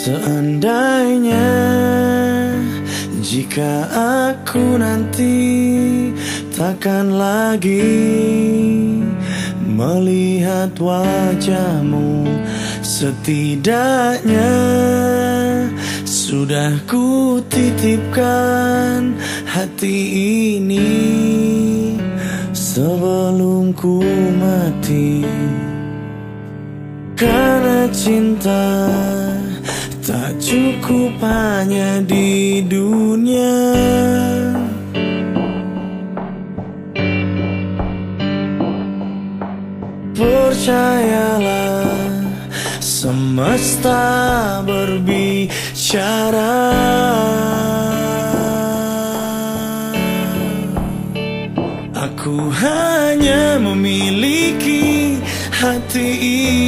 Seandainya jika aku nanti takkan lagi melihat wajahmu Setidaknya sudah ku titipkan hati ini sebelum ku mati. Karena cinta tak cukup hanya di dunia. Percayalah semesta berbicara. Aku hanya memiliki hati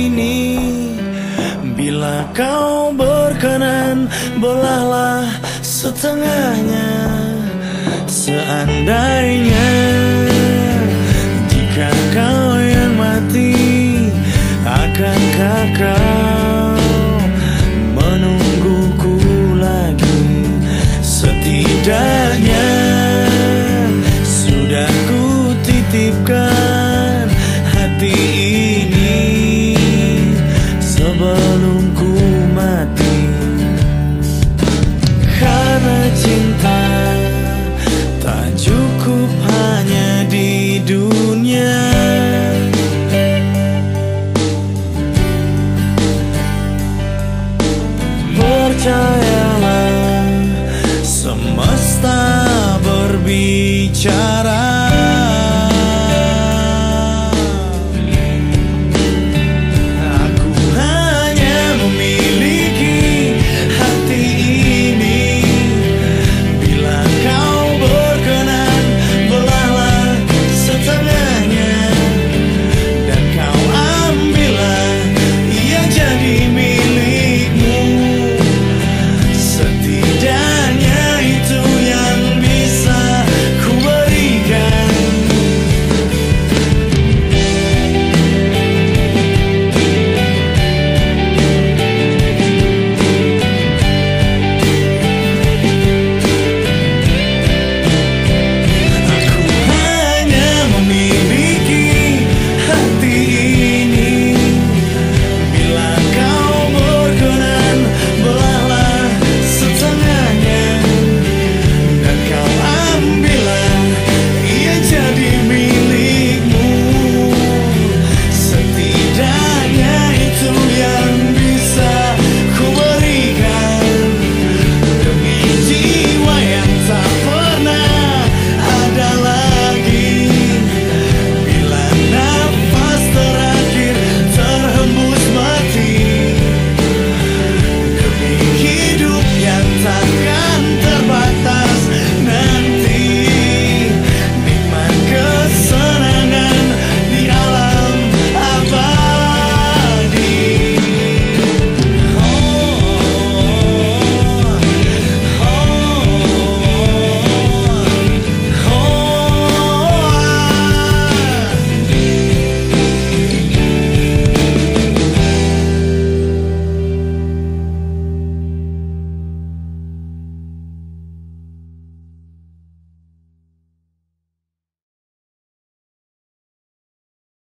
ini Bila kau berkenan belahlah setengahnya. Seandainya jika kau yang mati Akankah kau menungguku lagi? Setidaknya sebelum ku mati. Karena cinta tak cukup hanya di dunia. Percayalah semesta berbicara.